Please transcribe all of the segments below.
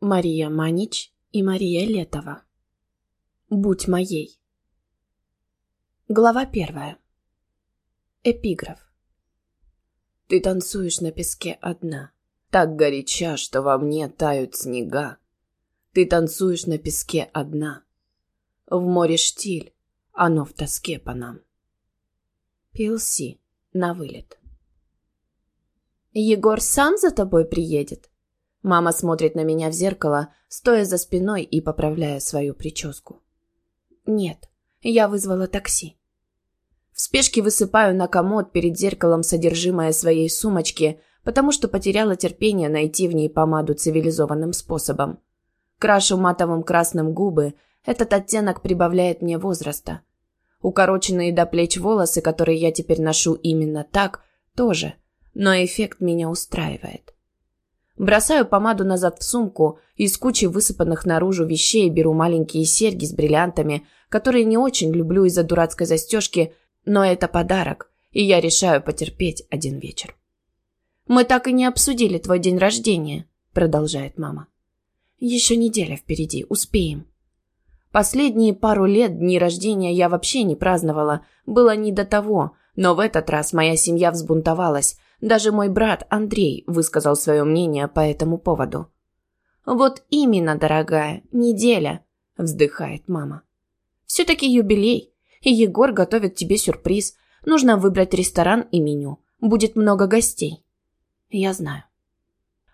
Мария Манич и Мария Летова. Будь моей. Глава первая. Эпиграф. Ты танцуешь на песке одна, так горяча, что во мне тают снега. Ты танцуешь на песке одна. В море штиль, оно в тоске по нам. Пилси на вылет. Егор сам за тобой приедет? Мама смотрит на меня в зеркало, стоя за спиной и поправляя свою прическу. Нет, я вызвала такси. В спешке высыпаю на комод перед зеркалом содержимое своей сумочки, потому что потеряла терпение найти в ней помаду цивилизованным способом. Крашу матовым красным губы, этот оттенок прибавляет мне возраста. Укороченные до плеч волосы, которые я теперь ношу именно так, тоже, но эффект меня устраивает. Бросаю помаду назад в сумку, и из кучи высыпанных наружу вещей беру маленькие серьги с бриллиантами, которые не очень люблю из-за дурацкой застежки, но это подарок, и я решаю потерпеть один вечер. «Мы так и не обсудили твой день рождения», — продолжает мама. «Еще неделя впереди, успеем». Последние пару лет дни рождения я вообще не праздновала, было не до того, но в этот раз моя семья взбунтовалась, даже мой брат Андрей высказал свое мнение по этому поводу. «Вот именно, дорогая, неделя», – вздыхает мама. «Все-таки юбилей, и Егор готовит тебе сюрприз. Нужно выбрать ресторан и меню. Будет много гостей». «Я знаю».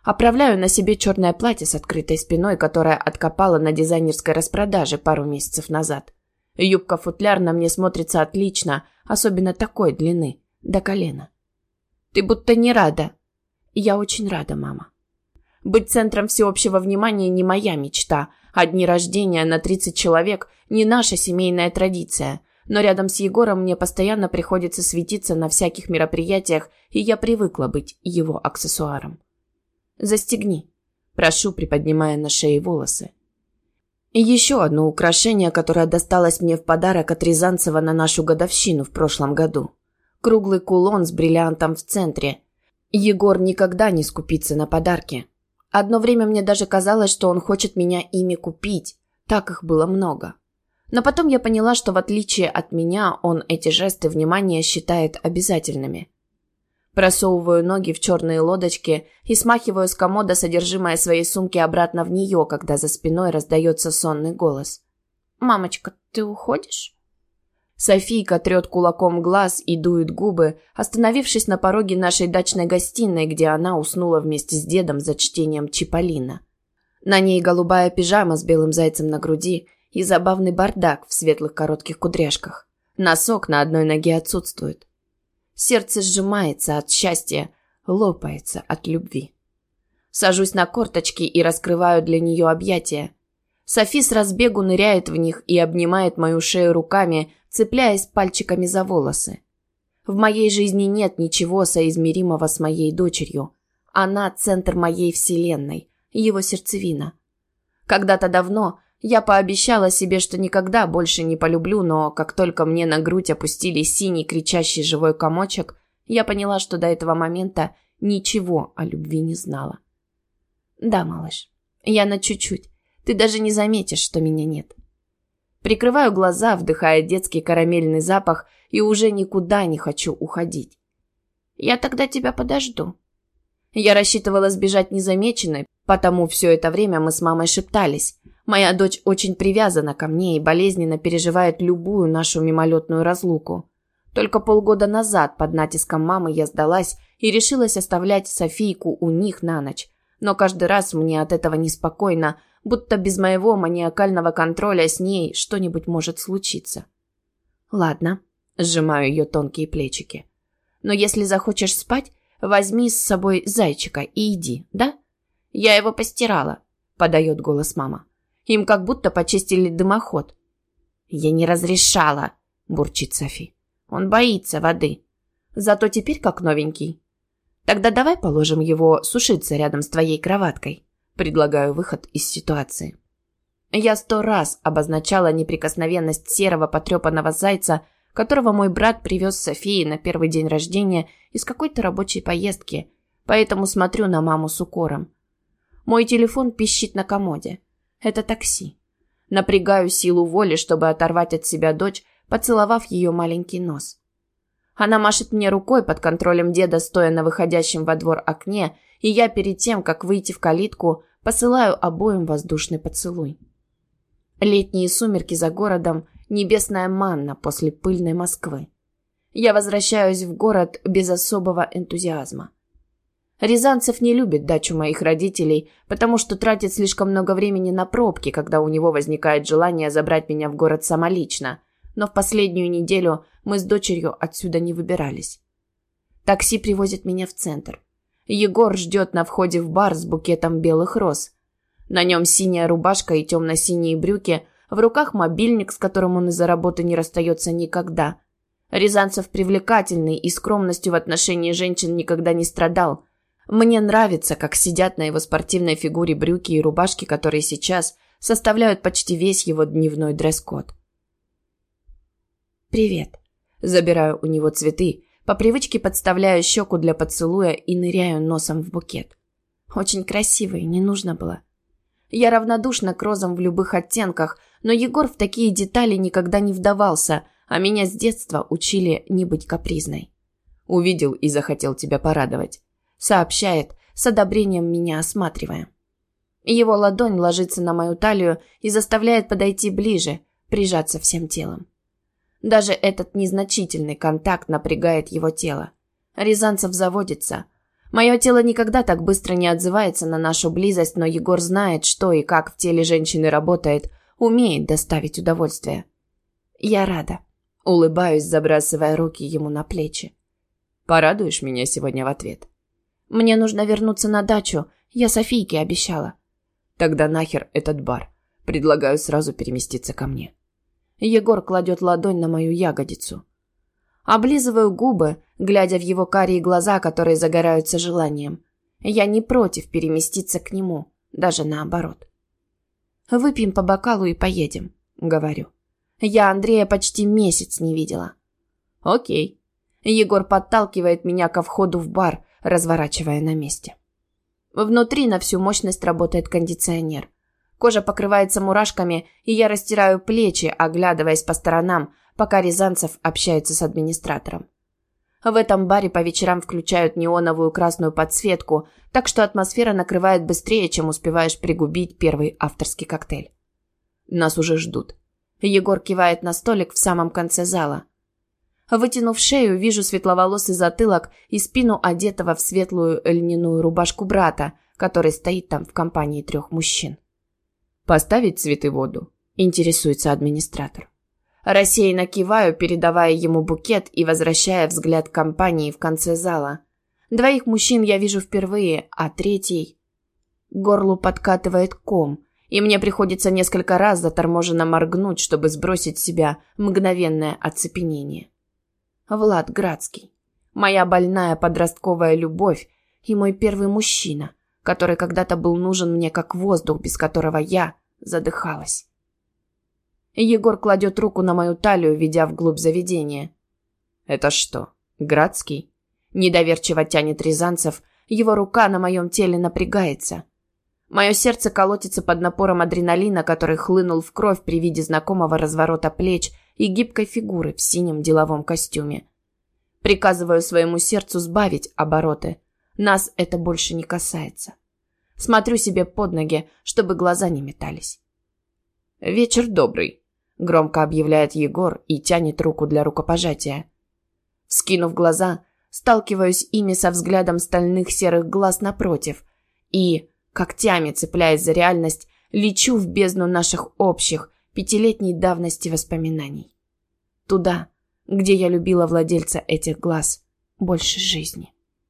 Оправляю на себе черное платье с открытой спиной, которое откопала на дизайнерской распродаже пару месяцев назад. Юбка-футляр на мне смотрится отлично, особенно такой длины, до колена. Ты будто не рада. Я очень рада, мама. Быть центром всеобщего внимания не моя мечта, а дни рождения на 30 человек не наша семейная традиция. Но рядом с Егором мне постоянно приходится светиться на всяких мероприятиях, и я привыкла быть его аксессуаром. «Застегни», – прошу, приподнимая на шее волосы. Еще одно украшение, которое досталось мне в подарок от Рязанцева на нашу годовщину в прошлом году круглый кулон с бриллиантом в центре. Егор никогда не скупится на подарки. Одно время мне даже казалось, что он хочет меня ими купить. Так их было много. Но потом я поняла, что в отличие от меня, он эти жесты внимания считает обязательными. Просовываю ноги в черные лодочки и смахиваю с комода содержимое своей сумки обратно в нее, когда за спиной раздается сонный голос. «Мамочка, ты уходишь?» Софийка трет кулаком глаз и дует губы, остановившись на пороге нашей дачной гостиной, где она уснула вместе с дедом за чтением Чиполлино. На ней голубая пижама с белым зайцем на груди и забавный бардак в светлых коротких кудряшках. Носок на одной ноге отсутствует. Сердце сжимается от счастья, лопается от любви. Сажусь на корточки и раскрываю для нее объятия. Софи с разбегу ныряет в них и обнимает мою шею руками, цепляясь пальчиками за волосы. В моей жизни нет ничего соизмеримого с моей дочерью. Она – центр моей вселенной, его сердцевина. Когда-то давно я пообещала себе, что никогда больше не полюблю, но как только мне на грудь опустили синий кричащий живой комочек, я поняла, что до этого момента ничего о любви не знала. Да, малыш, я на чуть-чуть. Ты даже не заметишь, что меня нет. Прикрываю глаза, вдыхая детский карамельный запах, и уже никуда не хочу уходить. Я тогда тебя подожду. Я рассчитывала сбежать незамеченной, потому все это время мы с мамой шептались. Моя дочь очень привязана ко мне и болезненно переживает любую нашу мимолетную разлуку. Только полгода назад под натиском мамы я сдалась и решилась оставлять Софийку у них на ночь. Но каждый раз мне от этого неспокойно, будто без моего маниакального контроля с ней что-нибудь может случиться. Ладно, сжимаю ее тонкие плечики. Но если захочешь спать, возьми с собой зайчика и иди, да? Я его постирала, подает голос мама. Им как будто почистили дымоход. Я не разрешала, бурчит Софи. Он боится воды. Зато теперь как новенький. Тогда давай положим его сушиться рядом с твоей кроваткой. Предлагаю выход из ситуации. Я сто раз обозначала неприкосновенность серого потрепанного зайца, которого мой брат привез Софии на первый день рождения из какой-то рабочей поездки, поэтому смотрю на маму с укором. Мой телефон пищит на комоде. Это такси. Напрягаю силу воли, чтобы оторвать от себя дочь, поцеловав ее маленький нос. Она машет мне рукой под контролем деда, стоя на выходящем во двор окне, и я перед тем, как выйти в калитку, посылаю обоим воздушный поцелуй. Летние сумерки за городом, небесная манна после пыльной Москвы. Я возвращаюсь в город без особого энтузиазма. Рязанцев не любит дачу моих родителей, потому что тратит слишком много времени на пробки, когда у него возникает желание забрать меня в город самолично. Но в последнюю неделю мы с дочерью отсюда не выбирались. Такси привозит меня в центр. Егор ждет на входе в бар с букетом белых роз. На нем синяя рубашка и темно-синие брюки, в руках мобильник, с которым он из-за работы не расстается никогда. Рязанцев привлекательный и скромностью в отношении женщин никогда не страдал. Мне нравится, как сидят на его спортивной фигуре брюки и рубашки, которые сейчас составляют почти весь его дневной дресс-код. «Привет». Забираю у него цветы, по привычке подставляю щеку для поцелуя и ныряю носом в букет. Очень красивый, не нужно было. Я равнодушна к розам в любых оттенках, но Егор в такие детали никогда не вдавался, а меня с детства учили не быть капризной. Увидел и захотел тебя порадовать. Сообщает, с одобрением меня осматривая. Его ладонь ложится на мою талию и заставляет подойти ближе, прижаться всем телом. Даже этот незначительный контакт напрягает его тело. Рязанцев заводится. Мое тело никогда так быстро не отзывается на нашу близость, но Егор знает, что и как в теле женщины работает, умеет доставить удовольствие. Я рада. Улыбаюсь, забрасывая руки ему на плечи. Порадуешь меня сегодня в ответ? Мне нужно вернуться на дачу. Я Софийке обещала. Тогда нахер этот бар. Предлагаю сразу переместиться ко мне. Егор кладет ладонь на мою ягодицу. Облизываю губы, глядя в его карие глаза, которые загораются желанием. Я не против переместиться к нему, даже наоборот. «Выпьем по бокалу и поедем», — говорю. Я Андрея почти месяц не видела. «Окей». Егор подталкивает меня ко входу в бар, разворачивая на месте. Внутри на всю мощность работает кондиционер. Кожа покрывается мурашками, и я растираю плечи, оглядываясь по сторонам, пока Рязанцев общается с администратором. В этом баре по вечерам включают неоновую красную подсветку, так что атмосфера накрывает быстрее, чем успеваешь пригубить первый авторский коктейль. Нас уже ждут. Егор кивает на столик в самом конце зала. Вытянув шею, вижу светловолосый затылок и спину одетого в светлую льняную рубашку брата, который стоит там в компании трех мужчин. «Поставить цветы воду?» – интересуется администратор. Рассеянно киваю, передавая ему букет и возвращая взгляд компании в конце зала. Двоих мужчин я вижу впервые, а третий... Горлу подкатывает ком, и мне приходится несколько раз заторможенно моргнуть, чтобы сбросить с себя мгновенное оцепенение. Влад Градский. Моя больная подростковая любовь и мой первый мужчина, который когда-то был нужен мне как воздух, без которого я задыхалась. Егор кладет руку на мою талию, ведя вглубь заведения. «Это что, Градский?» Недоверчиво тянет Рязанцев, его рука на моем теле напрягается. Мое сердце колотится под напором адреналина, который хлынул в кровь при виде знакомого разворота плеч и гибкой фигуры в синем деловом костюме. Приказываю своему сердцу сбавить обороты. Нас это больше не касается. Смотрю себе под ноги, чтобы глаза не метались. «Вечер добрый», — громко объявляет Егор и тянет руку для рукопожатия. Скинув глаза, сталкиваюсь ими со взглядом стальных серых глаз напротив и, когтями цепляясь за реальность, лечу в бездну наших общих, пятилетней давности воспоминаний. Туда, где я любила владельца этих глаз больше жизни.